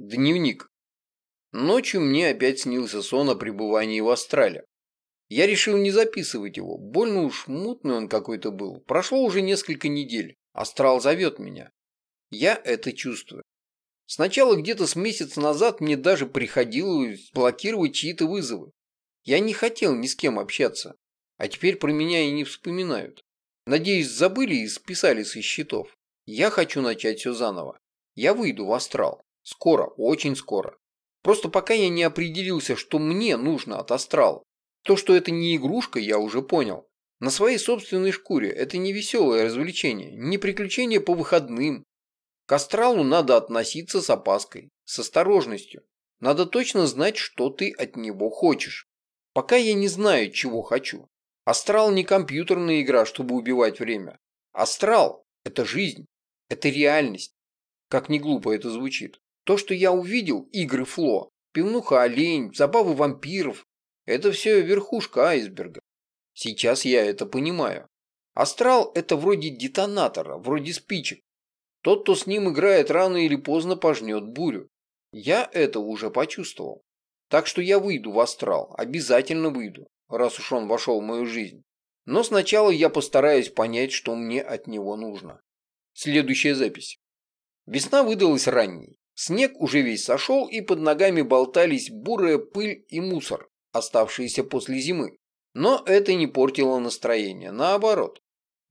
Дневник. Ночью мне опять снился сон о пребывании в астрале. Я решил не записывать его, больно уж мутный он какой-то был. Прошло уже несколько недель, астрал зовет меня. Я это чувствую. Сначала где-то с месяца назад мне даже приходилось блокировать чьи-то вызовы. Я не хотел ни с кем общаться, а теперь про меня и не вспоминают. Надеюсь, забыли и списали со счетов. Я хочу начать все заново. Я выйду в астрал. Скоро, очень скоро. Просто пока я не определился, что мне нужно от астрала. То, что это не игрушка, я уже понял. На своей собственной шкуре это не веселое развлечение, не приключение по выходным. К астралу надо относиться с опаской, с осторожностью. Надо точно знать, что ты от него хочешь. Пока я не знаю, чего хочу. Астрал не компьютерная игра, чтобы убивать время. Астрал – это жизнь, это реальность. Как не глупо это звучит. То, что я увидел, игры Фло, пивнуха олень, забавы вампиров, это все верхушка айсберга. Сейчас я это понимаю. Астрал – это вроде детонатора, вроде спичек. Тот, кто с ним играет, рано или поздно пожнет бурю. Я это уже почувствовал. Так что я выйду в астрал, обязательно выйду, раз уж он вошел в мою жизнь. Но сначала я постараюсь понять, что мне от него нужно. Следующая запись. Весна выдалась ранней. Снег уже весь сошел, и под ногами болтались бурая пыль и мусор, оставшиеся после зимы. Но это не портило настроение, наоборот.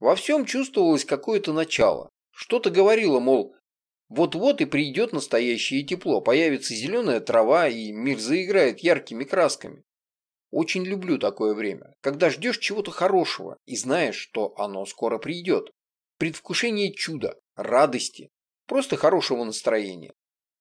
Во всем чувствовалось какое-то начало. Что-то говорило, мол, вот-вот и придет настоящее тепло, появится зеленая трава, и мир заиграет яркими красками. Очень люблю такое время, когда ждешь чего-то хорошего и знаешь, что оно скоро придет. Предвкушение чуда, радости, просто хорошего настроения.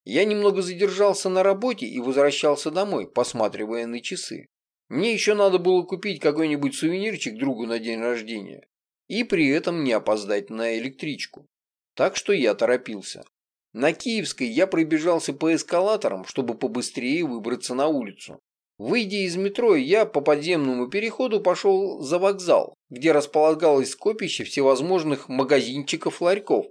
Я немного задержался на работе и возвращался домой, посматривая на часы. Мне еще надо было купить какой-нибудь сувенирчик другу на день рождения и при этом не опоздать на электричку. Так что я торопился. На Киевской я пробежался по эскалаторам, чтобы побыстрее выбраться на улицу. Выйдя из метро, я по подземному переходу пошел за вокзал, где располагалось скопище всевозможных магазинчиков-ларьков,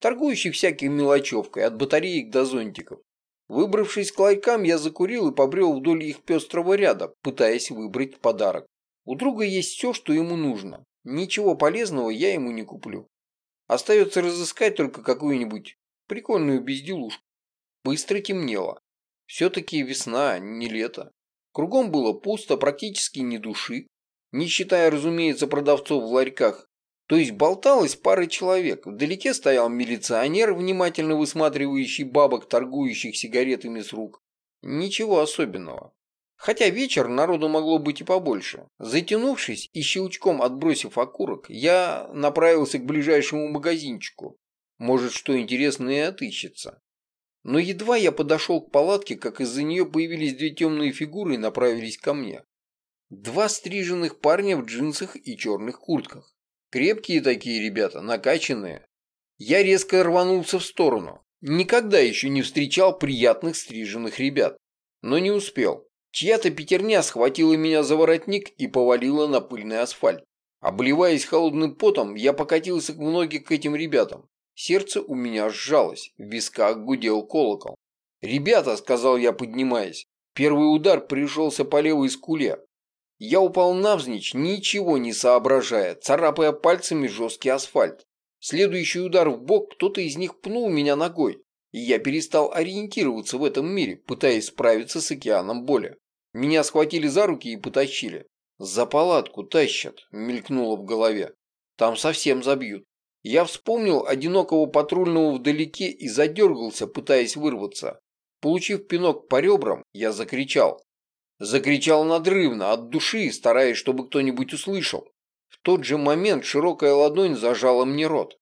торгующих всякой мелочевкой, от батареек до зонтиков. Выбравшись к ларькам, я закурил и побрел вдоль их пестрого ряда, пытаясь выбрать подарок. У друга есть все, что ему нужно. Ничего полезного я ему не куплю. Остается разыскать только какую-нибудь прикольную безделушку. Быстро темнело. Все-таки весна, не лето. Кругом было пусто, практически ни души, не считая, разумеется, продавцов в ларьках, то есть болталось пара человек. Вдалеке стоял милиционер, внимательно высматривающий бабок, торгующих сигаретами с рук. Ничего особенного. Хотя вечер народу могло быть и побольше. Затянувшись и щелчком отбросив окурок, я направился к ближайшему магазинчику. Может, что интересное отыщется. Но едва я подошел к палатке, как из-за нее появились две темные фигуры и направились ко мне. Два стриженных парня в джинсах и черных куртках. Крепкие такие ребята, накачанные. Я резко рванулся в сторону. Никогда еще не встречал приятных стриженных ребят. Но не успел. Чья-то пятерня схватила меня за воротник и повалила на пыльный асфальт. Обливаясь холодным потом, я покатился в ноги к этим ребятам. Сердце у меня сжалось, в висках гудел колокол. «Ребята», — сказал я, поднимаясь, — первый удар пришелся по левой скуле, я упал навзничь, ничего не соображая, царапая пальцами жесткий асфальт. Следующий удар в бок кто-то из них пнул меня ногой, и я перестал ориентироваться в этом мире, пытаясь справиться с океаном боли. Меня схватили за руки и потащили. «За палатку тащат», — мелькнуло в голове. «Там совсем забьют». Я вспомнил одинокого патрульного вдалеке и задергался, пытаясь вырваться. Получив пинок по ребрам, я закричал. Закричал надрывно, от души, стараясь, чтобы кто-нибудь услышал. В тот же момент широкая ладонь зажала мне рот.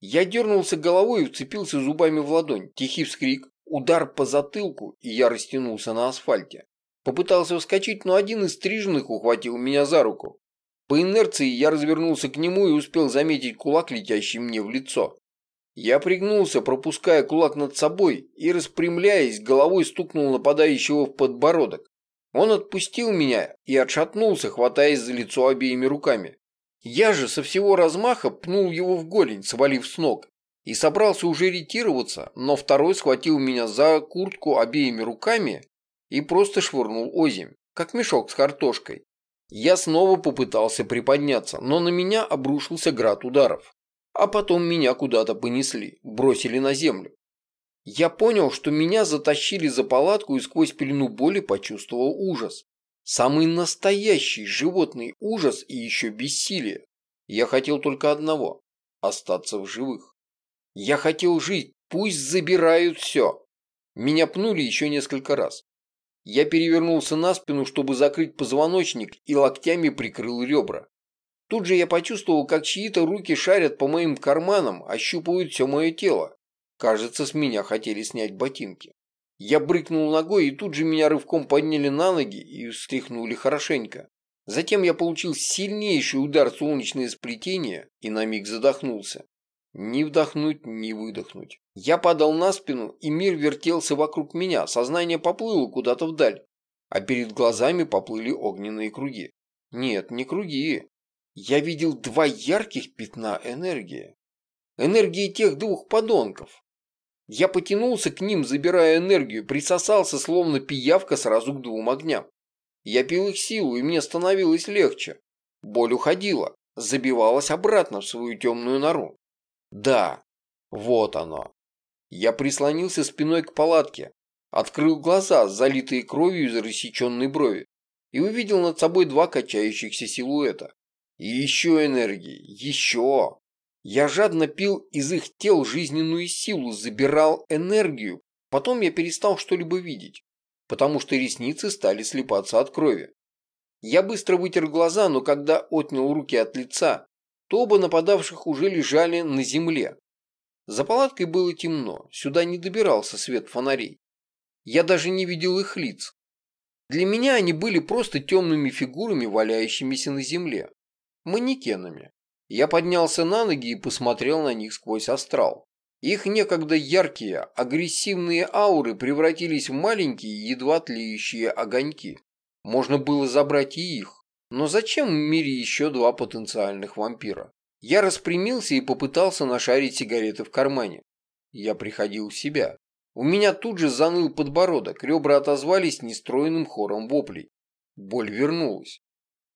Я дернулся головой и вцепился зубами в ладонь. Тихий вскрик, удар по затылку, и я растянулся на асфальте. Попытался вскочить, но один из стриженных ухватил меня за руку. По инерции я развернулся к нему и успел заметить кулак, летящий мне в лицо. Я пригнулся, пропуская кулак над собой и, распрямляясь, головой стукнул нападающего в подбородок. Он отпустил меня и отшатнулся, хватаясь за лицо обеими руками. Я же со всего размаха пнул его в голень, свалив с ног, и собрался уже ретироваться, но второй схватил меня за куртку обеими руками и просто швырнул озимь, как мешок с картошкой. Я снова попытался приподняться, но на меня обрушился град ударов. А потом меня куда-то понесли, бросили на землю. Я понял, что меня затащили за палатку и сквозь пелену боли почувствовал ужас. Самый настоящий животный ужас и еще бессилие. Я хотел только одного – остаться в живых. Я хотел жить, пусть забирают все. Меня пнули еще несколько раз. Я перевернулся на спину, чтобы закрыть позвоночник, и локтями прикрыл ребра. Тут же я почувствовал, как чьи-то руки шарят по моим карманам, ощупывают все мое тело. Кажется, с меня хотели снять ботинки. Я брыкнул ногой, и тут же меня рывком подняли на ноги и встряхнули хорошенько. Затем я получил сильнейший удар солнечное сплетение и на миг задохнулся. Ни вдохнуть, ни выдохнуть. Я падал на спину, и мир вертелся вокруг меня, сознание поплыло куда-то вдаль, а перед глазами поплыли огненные круги. Нет, не круги. Я видел два ярких пятна энергии. Энергии тех двух подонков. Я потянулся к ним, забирая энергию, присосался, словно пиявка, сразу к двум огням. Я пил их силу, и мне становилось легче. Боль уходила, забивалась обратно в свою темную нору. Да, вот оно. Я прислонился спиной к палатке, открыл глаза, залитые кровью из рассеченной брови, и увидел над собой два качающихся силуэта. И еще энергии, еще. Я жадно пил из их тел жизненную силу, забирал энергию. Потом я перестал что-либо видеть, потому что ресницы стали слепаться от крови. Я быстро вытер глаза, но когда отнял руки от лица, то оба нападавших уже лежали на земле. За палаткой было темно, сюда не добирался свет фонарей. Я даже не видел их лиц. Для меня они были просто темными фигурами, валяющимися на земле. Манекенами. Я поднялся на ноги и посмотрел на них сквозь астрал. Их некогда яркие, агрессивные ауры превратились в маленькие, едва тлеющие огоньки. Можно было забрать и их. Но зачем в мире еще два потенциальных вампира? Я распрямился и попытался нашарить сигареты в кармане. Я приходил в себя. У меня тут же заныл подбородок, ребра отозвались нестроенным хором воплей. Боль вернулась.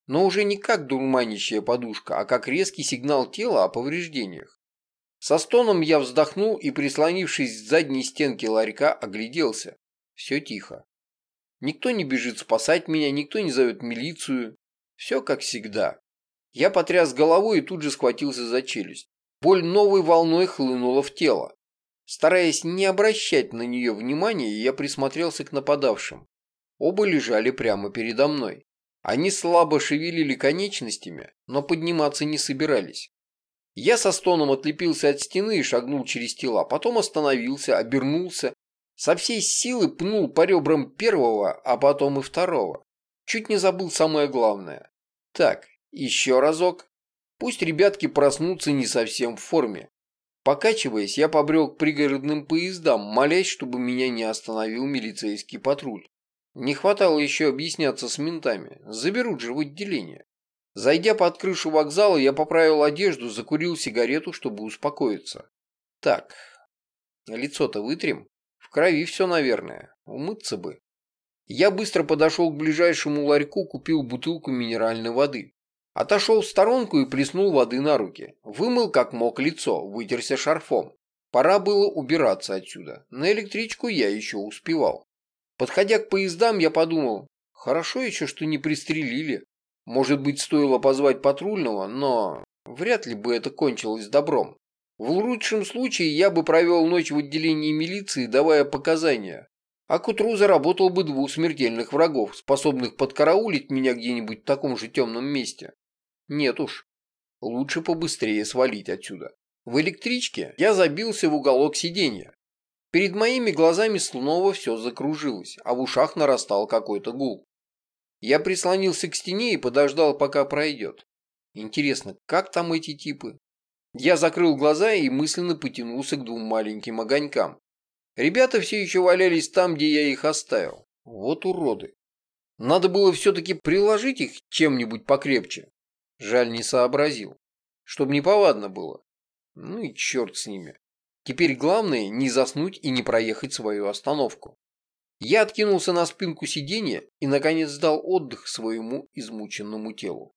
Но уже не как дурманящая подушка, а как резкий сигнал тела о повреждениях. Со стоном я вздохнул и, прислонившись к задней стенке ларька, огляделся. Все тихо. Никто не бежит спасать меня, никто не зовет милицию, все как всегда. Я потряс головой и тут же схватился за челюсть. Боль новой волной хлынула в тело. Стараясь не обращать на нее внимания, я присмотрелся к нападавшим. Оба лежали прямо передо мной. Они слабо шевелили конечностями, но подниматься не собирались. Я со стоном отлепился от стены и шагнул через тела, потом остановился, обернулся, со всей силы пнул по ребрам первого, а потом и второго. Чуть не забыл самое главное. Так, еще разок. Пусть ребятки проснутся не совсем в форме. Покачиваясь, я побрел к пригородным поездам, молясь, чтобы меня не остановил милицейский патруль. Не хватало еще объясняться с ментами. Заберут же в отделение. Зайдя под крышу вокзала, я поправил одежду, закурил сигарету, чтобы успокоиться. Так, лицо-то вытрем. В крови все, наверное. Умыться бы. Я быстро подошел к ближайшему ларьку, купил бутылку минеральной воды. Отошел в сторонку и плеснул воды на руки. Вымыл как мог лицо, вытерся шарфом. Пора было убираться отсюда. На электричку я еще успевал. Подходя к поездам, я подумал, хорошо еще, что не пристрелили. Может быть, стоило позвать патрульного, но вряд ли бы это кончилось добром. В лучшем случае я бы провел ночь в отделении милиции, давая показания а к утру заработал бы двух смертельных врагов, способных подкараулить меня где-нибудь в таком же темном месте. Нет уж, лучше побыстрее свалить отсюда. В электричке я забился в уголок сиденья. Перед моими глазами снова все закружилось, а в ушах нарастал какой-то гул. Я прислонился к стене и подождал, пока пройдет. Интересно, как там эти типы? Я закрыл глаза и мысленно потянулся к двум маленьким огонькам, Ребята все еще валялись там, где я их оставил. Вот уроды. Надо было все-таки приложить их чем-нибудь покрепче. Жаль, не сообразил. Чтоб неповадно было. Ну и черт с ними. Теперь главное не заснуть и не проехать свою остановку. Я откинулся на спинку сиденья и, наконец, дал отдых своему измученному телу.